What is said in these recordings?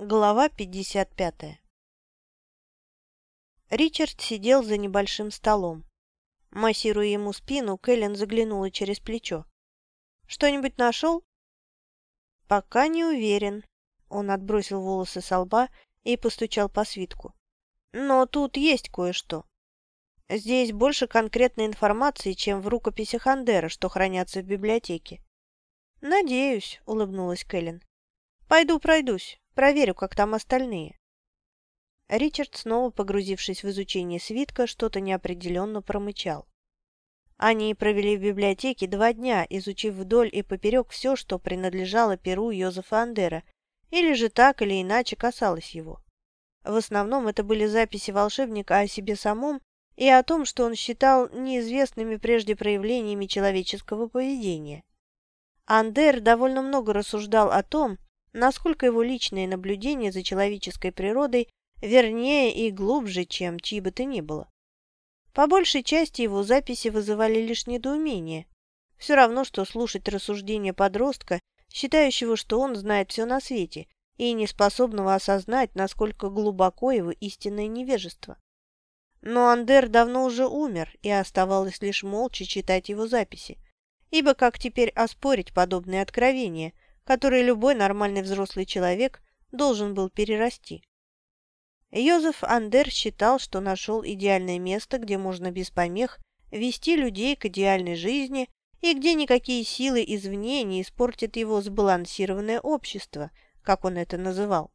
Глава 55 Ричард сидел за небольшим столом. Массируя ему спину, Кэлен заглянула через плечо. «Что-нибудь нашел?» «Пока не уверен». Он отбросил волосы со лба и постучал по свитку. «Но тут есть кое-что. Здесь больше конкретной информации, чем в рукописях Андера, что хранятся в библиотеке». «Надеюсь», — улыбнулась Кэлен. «Пойду пройдусь. Проверю, как там остальные». Ричард, снова погрузившись в изучение свитка, что-то неопределенно промычал. Они провели в библиотеке два дня, изучив вдоль и поперек все, что принадлежало перу Йозефа Андера, или же так или иначе касалось его. В основном это были записи волшебника о себе самом и о том, что он считал неизвестными прежде проявлениями человеческого поведения. Андер довольно много рассуждал о том, насколько его личные наблюдения за человеческой природой вернее и глубже, чем чьи бы то ни было. По большей части его записи вызывали лишь недоумение. Все равно, что слушать рассуждения подростка, считающего, что он знает все на свете, и не способного осознать, насколько глубоко его истинное невежество. Но Андер давно уже умер, и оставалось лишь молча читать его записи, ибо как теперь оспорить подобные откровения – который любой нормальный взрослый человек должен был перерасти. Йозеф Андер считал, что нашел идеальное место, где можно без помех вести людей к идеальной жизни и где никакие силы извне не испортят его сбалансированное общество, как он это называл.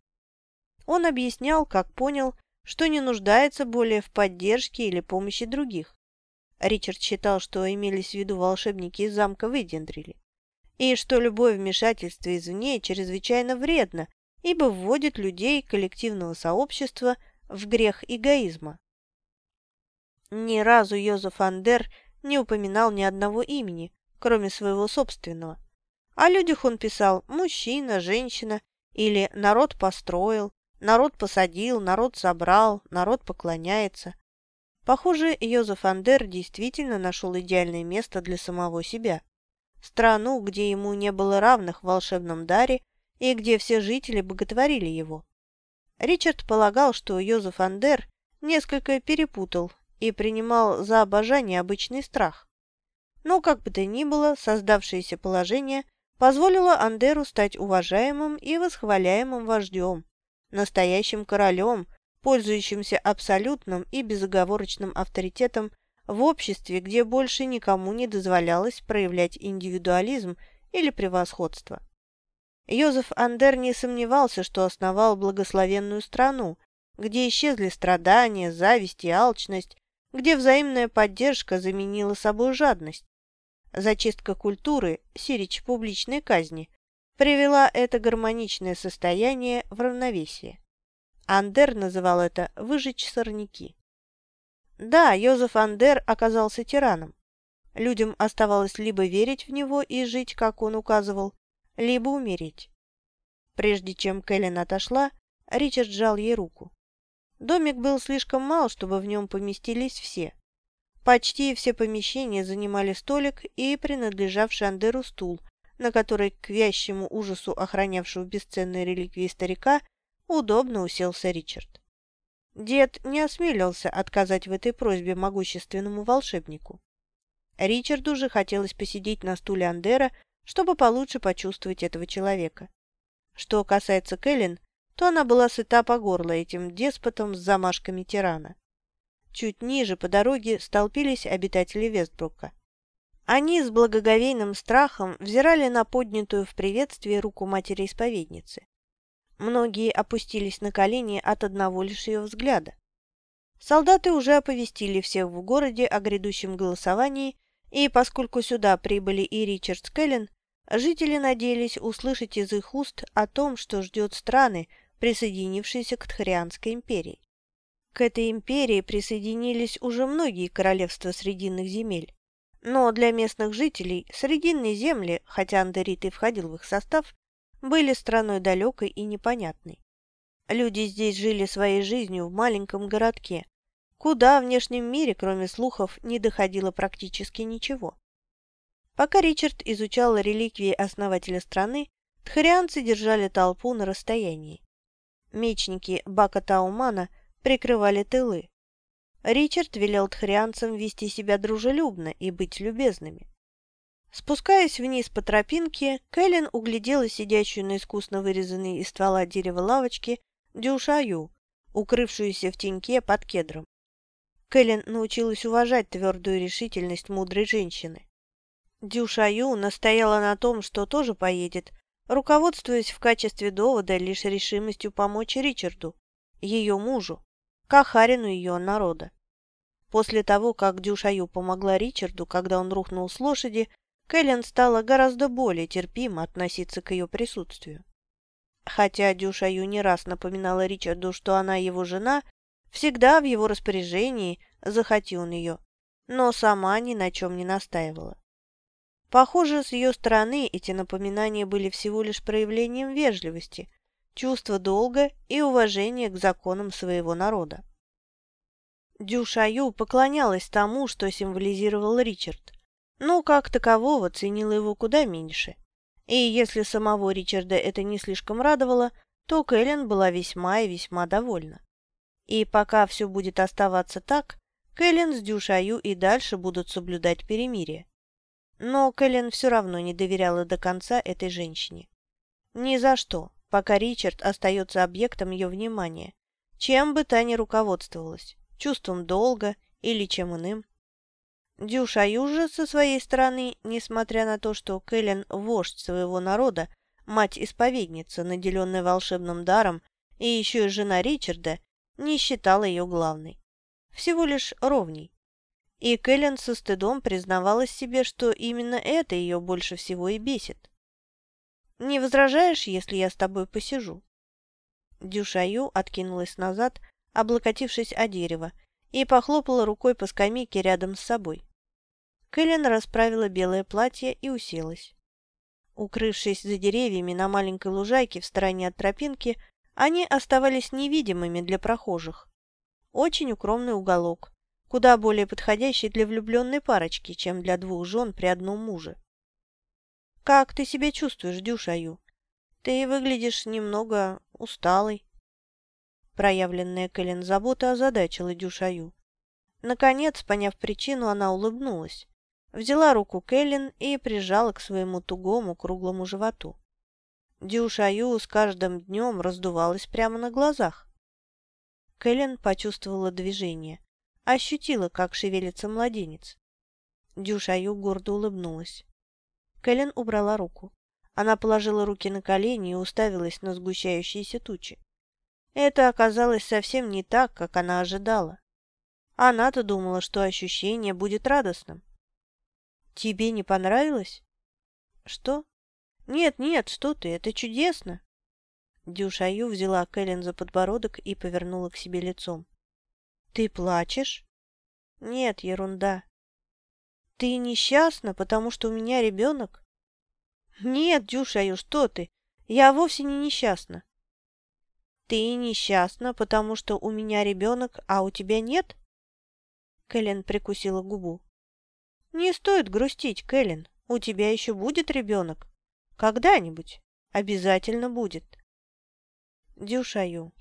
Он объяснял, как понял, что не нуждается более в поддержке или помощи других. Ричард считал, что имелись в виду волшебники из замка Выдендрили и что любое вмешательство извне чрезвычайно вредно, ибо вводит людей коллективного сообщества в грех эгоизма. Ни разу Йозеф Андер не упоминал ни одного имени, кроме своего собственного. О людях он писал «мужчина», «женщина» или «народ построил», «народ посадил», «народ собрал», «народ поклоняется». Похоже, Йозеф Андер действительно нашел идеальное место для самого себя страну, где ему не было равных в волшебном даре и где все жители боготворили его. Ричард полагал, что Йозеф Андер несколько перепутал и принимал за обожание обычный страх. Но, как бы то ни было, создавшееся положение позволило Андеру стать уважаемым и восхваляемым вождем, настоящим королем, пользующимся абсолютным и безоговорочным авторитетом в обществе, где больше никому не дозволялось проявлять индивидуализм или превосходство. Йозеф Андер не сомневался, что основал благословенную страну, где исчезли страдания, зависть и алчность, где взаимная поддержка заменила собой жадность. Зачистка культуры, сирич публичной казни, привела это гармоничное состояние в равновесие. Андер называл это «выжечь сорняки». Да, Йозеф Андер оказался тираном. Людям оставалось либо верить в него и жить, как он указывал, либо умереть. Прежде чем Кэлен отошла, Ричард сжал ей руку. Домик был слишком мал, чтобы в нем поместились все. Почти все помещения занимали столик и принадлежавший Андеру стул, на который, к вящему ужасу охранявшего бесценные реликвии старика, удобно уселся Ричард. Дед не осмелился отказать в этой просьбе могущественному волшебнику. Ричарду же хотелось посидеть на стуле Андера, чтобы получше почувствовать этого человека. Что касается Кэлен, то она была сыта по горло этим деспотом с замашками тирана. Чуть ниже по дороге столпились обитатели Вестбрука. Они с благоговейным страхом взирали на поднятую в приветствии руку матери-исповедницы. Многие опустились на колени от одного лишь ее взгляда. Солдаты уже оповестили всех в городе о грядущем голосовании, и поскольку сюда прибыли и Ричард Скеллен, жители надеялись услышать из их уст о том, что ждет страны, присоединившиеся к Тхарианской империи. К этой империи присоединились уже многие королевства Срединных земель. Но для местных жителей Срединные земли, хотя Андерит и входил в их состав, были страной далекой и непонятной. Люди здесь жили своей жизнью в маленьком городке, куда в внешнем мире, кроме слухов, не доходило практически ничего. Пока Ричард изучал реликвии основателя страны, тхарианцы держали толпу на расстоянии. Мечники Бакатаумана прикрывали тылы. Ричард велел тхарианцам вести себя дружелюбно и быть любезными. Спускаясь вниз по тропинке, Кэлен углядела сидящую на искусно вырезанной из ствола дерева лавочки Дюшаю, укрывшуюся в теньке под кедром. Кэлен научилась уважать твердую решительность мудрой женщины. Дюшаю настояла на том, что тоже поедет, руководствуясь в качестве довода лишь решимостью помочь Ричарду, ее мужу, Кахарину ее народа. После того, как Дюшаю помогла Ричарду, когда он рухнул с лошади, Кэлен стала гораздо более терпимо относиться к ее присутствию. Хотя Дюшаю не раз напоминала Ричарду, что она его жена, всегда в его распоряжении, захоти он ее, но сама ни на чем не настаивала. Похоже, с ее стороны эти напоминания были всего лишь проявлением вежливости, чувства долга и уважения к законам своего народа. Дюшаю поклонялась тому, что символизировал Ричард, но как такового ценила его куда меньше. И если самого Ричарда это не слишком радовало, то Кэлен была весьма и весьма довольна. И пока все будет оставаться так, Кэлен с Дюшаю и дальше будут соблюдать перемирие. Но Кэлен все равно не доверяла до конца этой женщине. Ни за что, пока Ричард остается объектом ее внимания, чем бы та ни руководствовалась, чувством долга или чем иным. Дюшаю же со своей стороны, несмотря на то, что Кэлен – вождь своего народа, мать-исповедница, наделенная волшебным даром, и еще и жена Ричарда, не считала ее главной. Всего лишь ровней. И Кэлен со стыдом признавалась себе, что именно это ее больше всего и бесит. «Не возражаешь, если я с тобой посижу?» Дюшаю откинулась назад, облокотившись о дерево, и похлопала рукой по скамейке рядом с собой. Кэлен расправила белое платье и уселась. Укрывшись за деревьями на маленькой лужайке в стороне от тропинки, они оставались невидимыми для прохожих. Очень укромный уголок, куда более подходящий для влюбленной парочки, чем для двух жен при одном муже. «Как ты себя чувствуешь, Дюшаю? Ты выглядишь немного усталой». Проявленная Кэлен забота озадачила Дюшаю. Наконец, поняв причину, она улыбнулась. Взяла руку Кэлен и прижала к своему тугому круглому животу. Дюшаю с каждым днем раздувалась прямо на глазах. Кэлен почувствовала движение, ощутила, как шевелится младенец. Дюшаю гордо улыбнулась. Кэлен убрала руку. Она положила руки на колени и уставилась на сгущающиеся тучи. Это оказалось совсем не так, как она ожидала. Она-то думала, что ощущение будет радостным. «Тебе не понравилось?» «Что?» «Нет, нет, что ты, это чудесно!» Дюшаю взяла Кэлен за подбородок и повернула к себе лицом. «Ты плачешь?» «Нет, ерунда». «Ты несчастна, потому что у меня ребенок?» «Нет, Дюшаю, что ты? Я вовсе не несчастна». «Ты несчастна, потому что у меня ребенок, а у тебя нет?» Кэлен прикусила губу. «Не стоит грустить, Кэлен. У тебя еще будет ребенок. Когда-нибудь. Обязательно будет». Дюшаю.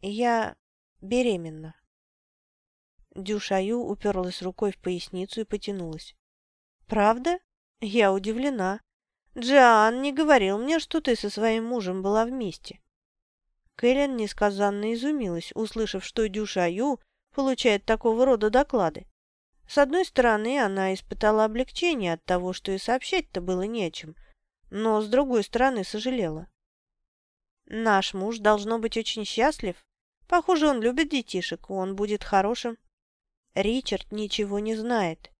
Я беременна. Дюшаю уперлась рукой в поясницу и потянулась. «Правда? Я удивлена. Джоан не говорил мне, что ты со своим мужем была вместе». Кэлен несказанно изумилась, услышав, что Дюшаю получает такого рода доклады. С одной стороны, она испытала облегчение от того, что и сообщать-то было не чем, но с другой стороны сожалела. Наш муж должно быть очень счастлив. Похоже, он любит детишек, он будет хорошим. Ричард ничего не знает.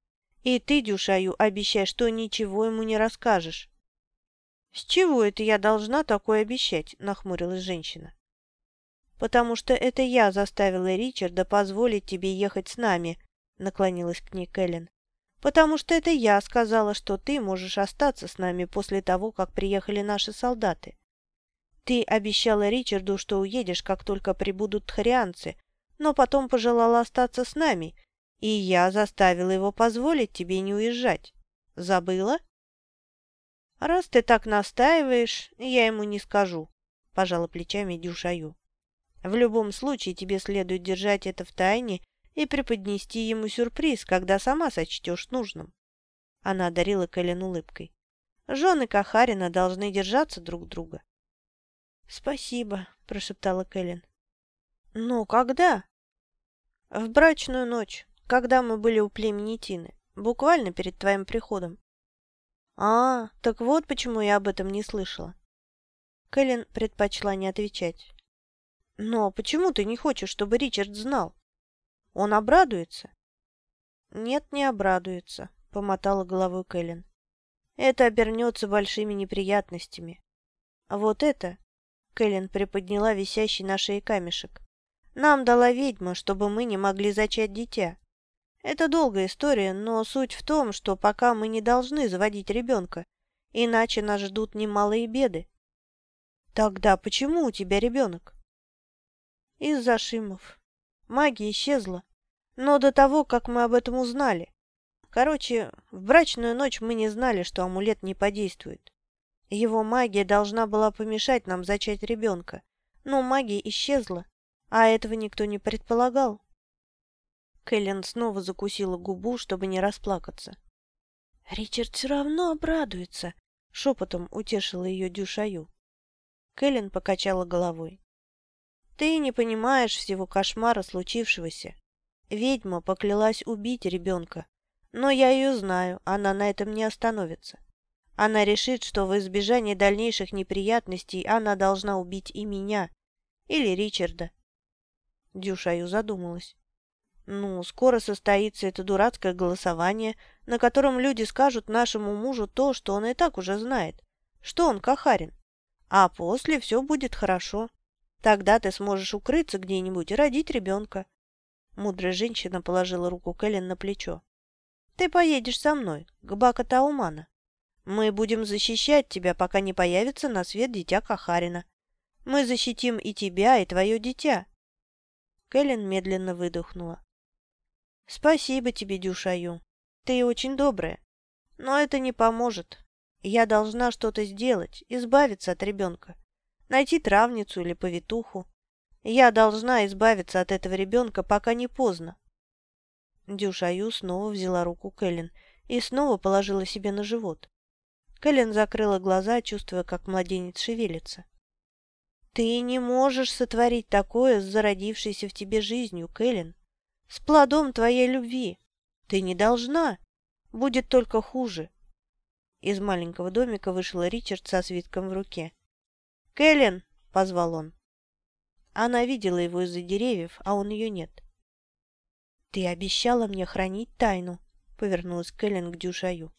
И ты, Дюшаю, обещай, что ничего ему не расскажешь. «С чего это я должна такое обещать?» – нахмурилась женщина потому что это я заставила Ричарда позволить тебе ехать с нами», — наклонилась к ней Кэлен. «Потому что это я сказала, что ты можешь остаться с нами после того, как приехали наши солдаты. Ты обещала Ричарду, что уедешь, как только прибудут тхарианцы, но потом пожелала остаться с нами, и я заставила его позволить тебе не уезжать. Забыла?» «Раз ты так настаиваешь, я ему не скажу», — пожала плечами Дюшаю. В любом случае тебе следует держать это в тайне и преподнести ему сюрприз, когда сама сочтешь нужным. Она одарила Кэлен улыбкой. Жены Кахарина должны держаться друг друга. «Спасибо», — прошептала Кэлен. «Ну, когда?» «В брачную ночь, когда мы были у племени Тины, буквально перед твоим приходом». «А, так вот почему я об этом не слышала». Кэлен предпочла не отвечать. «Но почему ты не хочешь, чтобы Ричард знал? Он обрадуется?» «Нет, не обрадуется», — помотала головой Кэлен. «Это обернется большими неприятностями. А вот это...» — Кэлен приподняла висящий на шее камешек. «Нам дала ведьма, чтобы мы не могли зачать дитя. Это долгая история, но суть в том, что пока мы не должны заводить ребенка, иначе нас ждут немалые беды. Тогда почему у тебя ребенок? Из-за Шимов. Магия исчезла. Но до того, как мы об этом узнали. Короче, в брачную ночь мы не знали, что амулет не подействует. Его магия должна была помешать нам зачать ребенка. Но магия исчезла, а этого никто не предполагал. Кэлен снова закусила губу, чтобы не расплакаться. «Ричард все равно обрадуется», — шепотом утешила ее Дюшаю. Кэлен покачала головой. «Ты не понимаешь всего кошмара случившегося. Ведьма поклялась убить ребенка, но я ее знаю, она на этом не остановится. Она решит, что в избежание дальнейших неприятностей она должна убить и меня, или Ричарда». Дюшаю задумалась. Ну, скоро состоится это дурацкое голосование, на котором люди скажут нашему мужу то, что он и так уже знает, что он Кахарин. А после все будет хорошо. Тогда ты сможешь укрыться где-нибудь и родить ребенка. Мудрая женщина положила руку Кэлен на плечо. Ты поедешь со мной, к Бака Таумана. Мы будем защищать тебя, пока не появится на свет дитя Кахарина. Мы защитим и тебя, и твое дитя. Кэлен медленно выдохнула. «Спасибо тебе, Дюшаю. Ты очень добрая. Но это не поможет. Я должна что-то сделать, избавиться от ребенка. Найти травницу или повитуху. Я должна избавиться от этого ребенка, пока не поздно». Дюшаю снова взяла руку Кэлен и снова положила себе на живот. Кэлен закрыла глаза, чувствуя, как младенец шевелится. «Ты не можешь сотворить такое с зародившейся в тебе жизнью, Кэлен с плодом твоей любви. Ты не должна. Будет только хуже. Из маленького домика вышел Ричард со свитком в руке. «Кэлен!» — позвал он. Она видела его из-за деревьев, а он ее нет. «Ты обещала мне хранить тайну», — повернулась Кэлен к Дюшаю.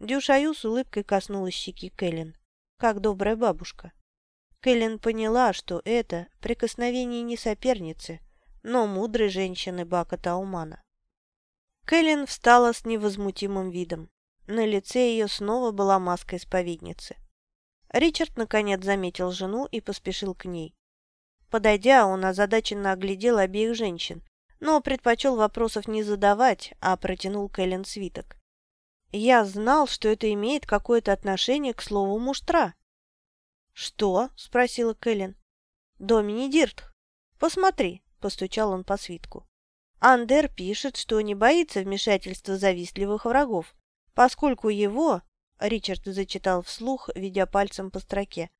Дюшаю с улыбкой коснулась щеки Кэлен, как добрая бабушка. Кэлен поняла, что это прикосновение не соперницы, но мудрой женщины Бака Таумана. Кэлен встала с невозмутимым видом. На лице ее снова была маска исповедницы. Ричард наконец заметил жену и поспешил к ней. Подойдя, он озадаченно оглядел обеих женщин, но предпочел вопросов не задавать, а протянул Кэлен свиток. «Я знал, что это имеет какое-то отношение к слову «муштра». «Что?» – спросила Кэлен. «Домини Дирт. Посмотри». — постучал он по свитку. Андер пишет, что не боится вмешательства завистливых врагов, поскольку его, Ричард зачитал вслух, ведя пальцем по строке,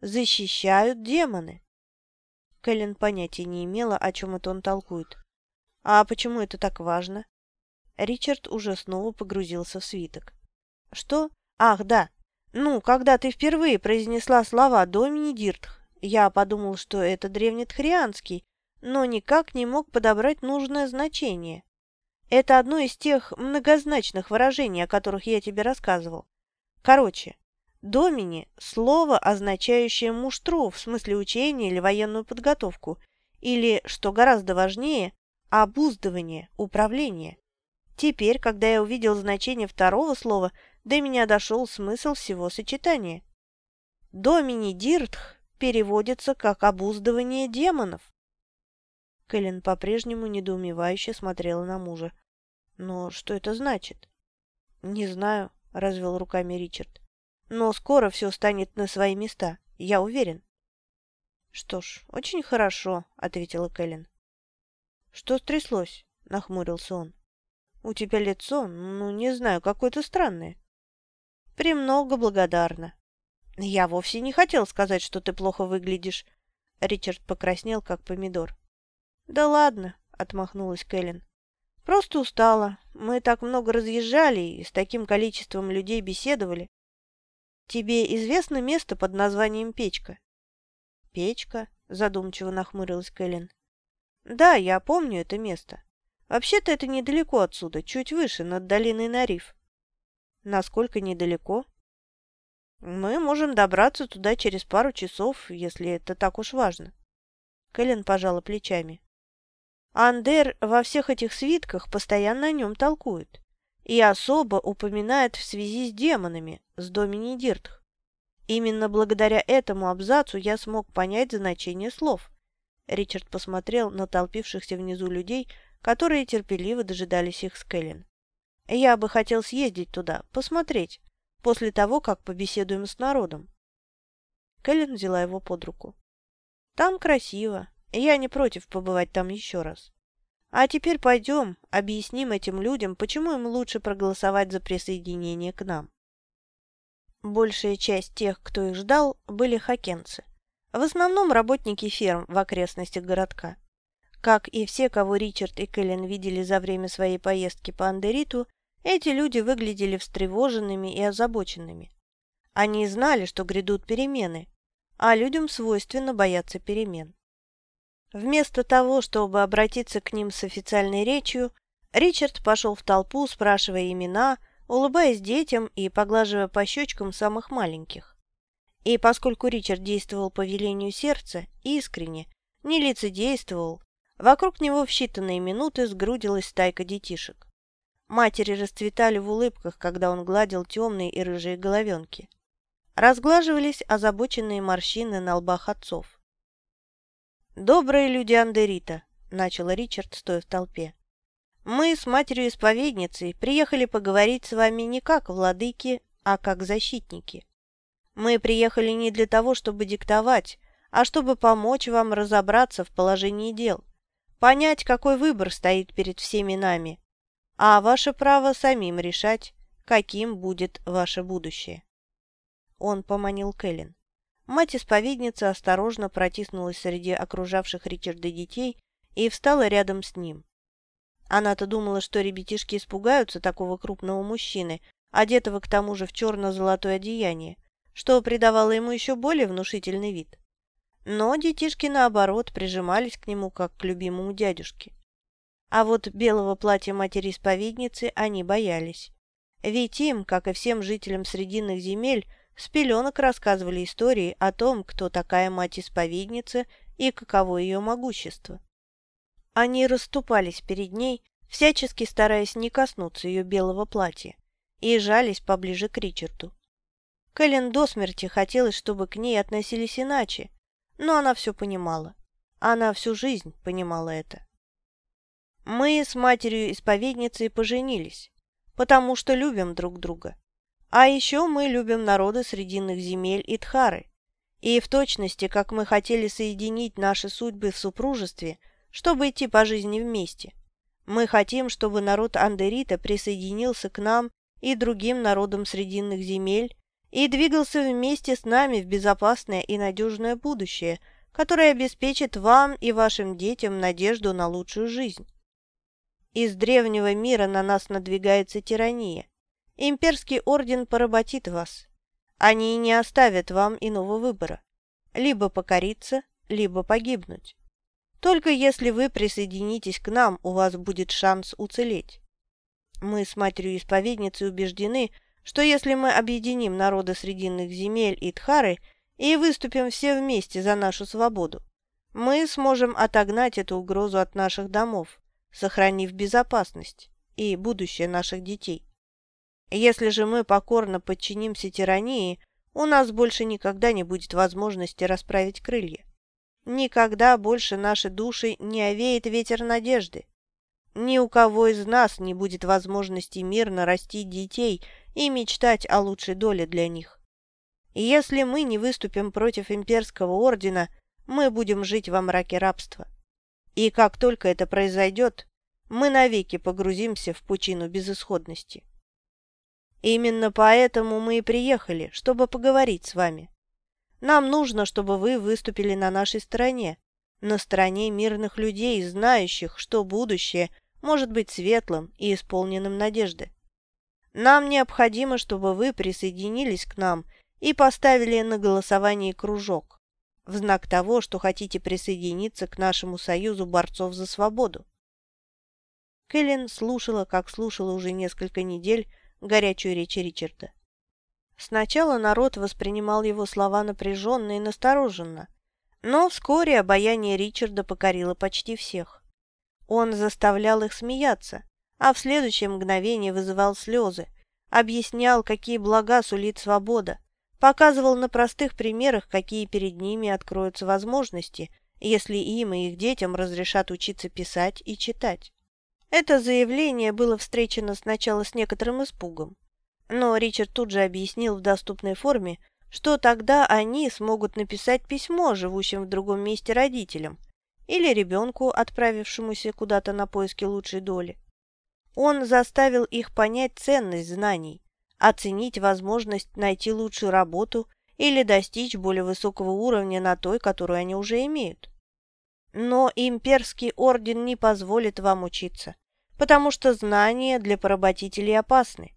защищают демоны. Кэлен понятия не имела, о чем это он толкует. А почему это так важно? Ричард уже снова погрузился в свиток. Что? Ах, да. Ну, когда ты впервые произнесла слова «Домини Диртх», я подумал, что это древнетхрианский, но никак не мог подобрать нужное значение. Это одно из тех многозначных выражений, о которых я тебе рассказывал. Короче, домини – слово, означающее муштру, в смысле учения или военную подготовку, или, что гораздо важнее, обуздывание, управление. Теперь, когда я увидел значение второго слова, до меня дошел смысл всего сочетания. Домини диртх переводится как обуздывание демонов. Кэлен по-прежнему недоумевающе смотрела на мужа. «Но что это значит?» «Не знаю», — развел руками Ричард. «Но скоро все станет на свои места, я уверен». «Что ж, очень хорошо», — ответила Кэлен. «Что стряслось?» — нахмурился он. «У тебя лицо, ну, не знаю, какое-то странное». «Премного благодарна». «Я вовсе не хотел сказать, что ты плохо выглядишь». Ричард покраснел, как помидор. «Да ладно», — отмахнулась Кэлен. «Просто устала. Мы так много разъезжали и с таким количеством людей беседовали. Тебе известно место под названием Печка?» «Печка?» — задумчиво нахмурилась Кэлен. «Да, я помню это место. Вообще-то это недалеко отсюда, чуть выше, над долиной Нариф». «Насколько недалеко?» «Мы можем добраться туда через пару часов, если это так уж важно». Кэлен пожала плечами. Андер во всех этих свитках постоянно о нем толкует и особо упоминает в связи с демонами, с Домини Диртх. Именно благодаря этому абзацу я смог понять значение слов. Ричард посмотрел на толпившихся внизу людей, которые терпеливо дожидались их с Кэлен. «Я бы хотел съездить туда, посмотреть, после того, как побеседуем с народом». Кэлен взяла его под руку. «Там красиво. Я не против побывать там еще раз. А теперь пойдем, объясним этим людям, почему им лучше проголосовать за присоединение к нам». Большая часть тех, кто их ждал, были хакенцы. В основном работники ферм в окрестностях городка. Как и все, кого Ричард и Кэлен видели за время своей поездки по Андериту, эти люди выглядели встревоженными и озабоченными. Они знали, что грядут перемены, а людям свойственно бояться перемен. Вместо того, чтобы обратиться к ним с официальной речью, Ричард пошел в толпу, спрашивая имена, улыбаясь детям и поглаживая по щечкам самых маленьких. И поскольку Ричард действовал по велению сердца, искренне, не лицедействовал, вокруг него в считанные минуты сгрудилась стайка детишек. Матери расцветали в улыбках, когда он гладил темные и рыжие головенки. Разглаживались озабоченные морщины на лбах отцов. «Добрые люди Андерита», — начал Ричард, стоя в толпе. Мы с матерью-исповедницей приехали поговорить с вами не как владыки, а как защитники. Мы приехали не для того, чтобы диктовать, а чтобы помочь вам разобраться в положении дел, понять, какой выбор стоит перед всеми нами, а ваше право самим решать, каким будет ваше будущее. Он поманил Кэлен. Мать-исповедница осторожно протиснулась среди окружавших Ричарда детей и встала рядом с ним. Она-то думала, что ребятишки испугаются такого крупного мужчины, одетого к тому же в черно-золотое одеяние, что придавало ему еще более внушительный вид. Но детишки, наоборот, прижимались к нему, как к любимому дядюшке. А вот белого платья матери-исповедницы они боялись. Ведь им, как и всем жителям Срединных земель, с пеленок рассказывали истории о том, кто такая мать-исповедница и каково ее могущество. Они расступались перед ней, всячески стараясь не коснуться ее белого платья, и жались поближе к Ричарду. Кэлен до смерти хотелось, чтобы к ней относились иначе, но она все понимала. Она всю жизнь понимала это. Мы с матерью-исповедницей поженились, потому что любим друг друга. А еще мы любим народы Срединных земель и Тхары. И в точности, как мы хотели соединить наши судьбы в супружестве – чтобы идти по жизни вместе. Мы хотим, чтобы народ Андерита присоединился к нам и другим народам Срединных земель и двигался вместе с нами в безопасное и надежное будущее, которое обеспечит вам и вашим детям надежду на лучшую жизнь. Из древнего мира на нас надвигается тирания. Имперский орден поработит вас. Они не оставят вам иного выбора. Либо покориться, либо погибнуть. Только если вы присоединитесь к нам, у вас будет шанс уцелеть. Мы с матерью-исповедницей убеждены, что если мы объединим народы Срединных земель и Тхары и выступим все вместе за нашу свободу, мы сможем отогнать эту угрозу от наших домов, сохранив безопасность и будущее наших детей. Если же мы покорно подчинимся тирании, у нас больше никогда не будет возможности расправить крылья. Никогда больше наши души не овеет ветер надежды. Ни у кого из нас не будет возможности мирно растить детей и мечтать о лучшей доле для них. Если мы не выступим против имперского ордена, мы будем жить во мраке рабства. И как только это произойдет, мы навеки погрузимся в пучину безысходности. Именно поэтому мы и приехали, чтобы поговорить с вами. Нам нужно, чтобы вы выступили на нашей стороне, на стороне мирных людей, знающих, что будущее может быть светлым и исполненным надежды. Нам необходимо, чтобы вы присоединились к нам и поставили на голосование кружок в знак того, что хотите присоединиться к нашему союзу борцов за свободу. Кэлен слушала, как слушала уже несколько недель, горячую речь Ричарда. Сначала народ воспринимал его слова напряженно и настороженно, но вскоре обаяние Ричарда покорило почти всех. Он заставлял их смеяться, а в следующее мгновение вызывал слезы, объяснял, какие блага сулит свобода, показывал на простых примерах, какие перед ними откроются возможности, если им и их детям разрешат учиться писать и читать. Это заявление было встречено сначала с некоторым испугом. Но Ричард тут же объяснил в доступной форме, что тогда они смогут написать письмо живущим в другом месте родителям или ребенку, отправившемуся куда-то на поиски лучшей доли. Он заставил их понять ценность знаний, оценить возможность найти лучшую работу или достичь более высокого уровня на той, которую они уже имеют. Но имперский орден не позволит вам учиться, потому что знания для поработителей опасны.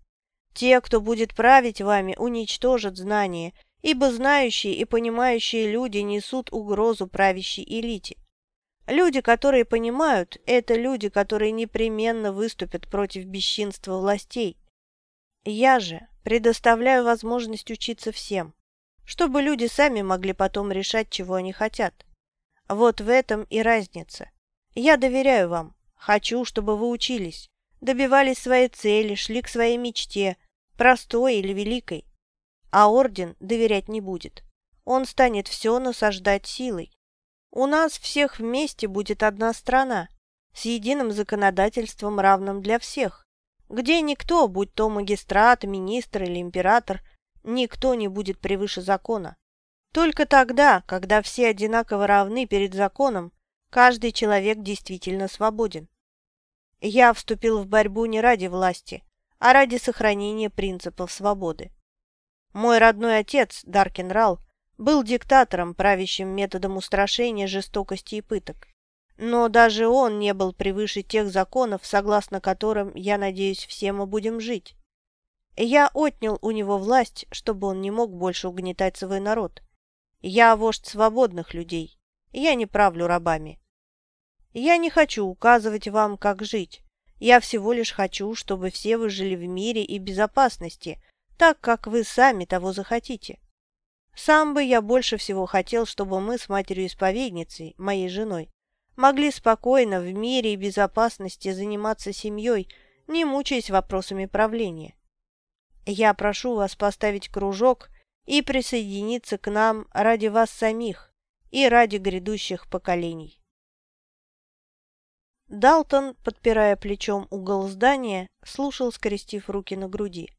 Те, кто будет править вами, уничтожат знания, ибо знающие и понимающие люди несут угрозу правящей элите. Люди, которые понимают, это люди, которые непременно выступят против бесчинства властей. Я же предоставляю возможность учиться всем, чтобы люди сами могли потом решать, чего они хотят. Вот в этом и разница. Я доверяю вам. Хочу, чтобы вы учились, добивались своей цели, шли к своей мечте, простой или великой. А орден доверять не будет. Он станет все насаждать силой. У нас всех вместе будет одна страна, с единым законодательством, равным для всех, где никто, будь то магистрат, министр или император, никто не будет превыше закона. Только тогда, когда все одинаково равны перед законом, каждый человек действительно свободен. Я вступил в борьбу не ради власти, а ради сохранения принципов свободы. Мой родной отец, Даркин Рал, был диктатором, правящим методом устрашения, жестокости и пыток. Но даже он не был превыше тех законов, согласно которым, я надеюсь, все мы будем жить. Я отнял у него власть, чтобы он не мог больше угнетать свой народ. Я вождь свободных людей. Я не правлю рабами. Я не хочу указывать вам, как жить. Я всего лишь хочу, чтобы все вы жили в мире и безопасности, так, как вы сами того захотите. Сам бы я больше всего хотел, чтобы мы с матерью-исповедницей, моей женой, могли спокойно в мире и безопасности заниматься семьей, не мучаясь вопросами правления. Я прошу вас поставить кружок и присоединиться к нам ради вас самих и ради грядущих поколений. Далтон, подпирая плечом угол здания, слушал, скрестив руки на груди.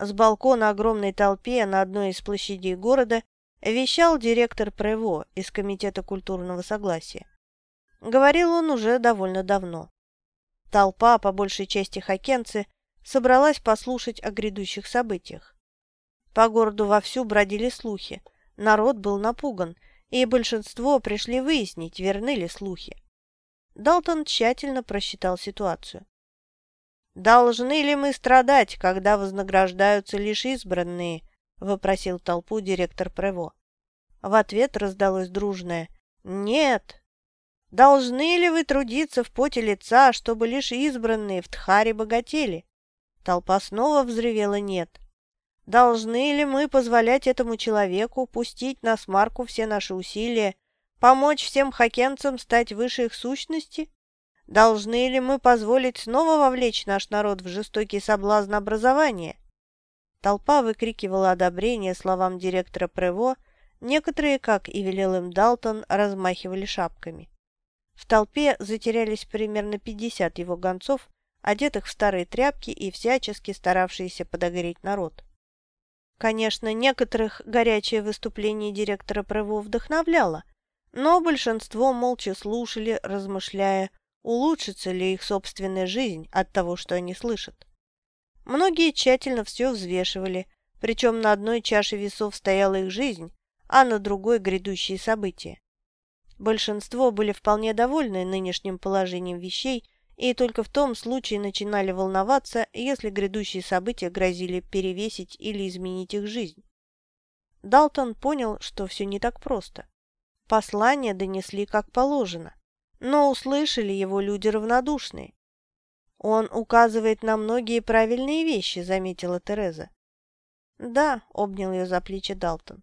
С балкона огромной толпе на одной из площадей города вещал директор Прево из Комитета культурного согласия. Говорил он уже довольно давно. Толпа, по большей части хокенцы, собралась послушать о грядущих событиях. По городу вовсю бродили слухи. Народ был напуган, и большинство пришли выяснить, верны ли слухи. Далтон тщательно просчитал ситуацию. «Должны ли мы страдать, когда вознаграждаются лишь избранные?» – вопросил толпу директор Прево. В ответ раздалось дружное «Нет». «Должны ли вы трудиться в поте лица, чтобы лишь избранные в Тхаре богатели?» Толпа снова взревела «Нет». Должны ли мы позволять этому человеку пустить на смарку все наши усилия, помочь всем хакенцам стать выше их сущности? Должны ли мы позволить снова вовлечь наш народ в жестокий соблазн образования? Толпа выкрикивала одобрение словам директора Прево, некоторые, как и велел им Далтон, размахивали шапками. В толпе затерялись примерно 50 его гонцов, одетых в старые тряпки и всячески старавшиеся подогреть народ. Конечно, некоторых горячее выступление директора ПРВО вдохновляло, Но большинство молча слушали, размышляя, улучшится ли их собственная жизнь от того, что они слышат. Многие тщательно все взвешивали, причем на одной чаше весов стояла их жизнь, а на другой – грядущие события. Большинство были вполне довольны нынешним положением вещей и только в том случае начинали волноваться, если грядущие события грозили перевесить или изменить их жизнь. Далтон понял, что все не так просто. Послание донесли как положено, но услышали его люди равнодушные. «Он указывает на многие правильные вещи», — заметила Тереза. «Да», — обнял ее за плечи Далтон.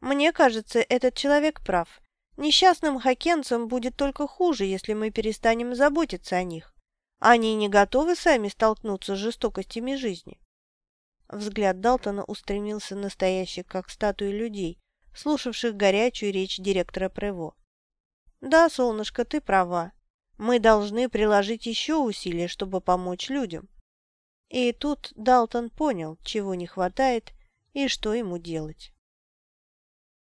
«Мне кажется, этот человек прав. Несчастным хакенцам будет только хуже, если мы перестанем заботиться о них. Они не готовы сами столкнуться с жестокостями жизни. Взгляд Далтона устремился на стоящих, как статуи людей, слушавших горячую речь директора Прево. «Да, солнышко, ты права. Мы должны приложить еще усилия, чтобы помочь людям». И тут Далтон понял, чего не хватает и что ему делать.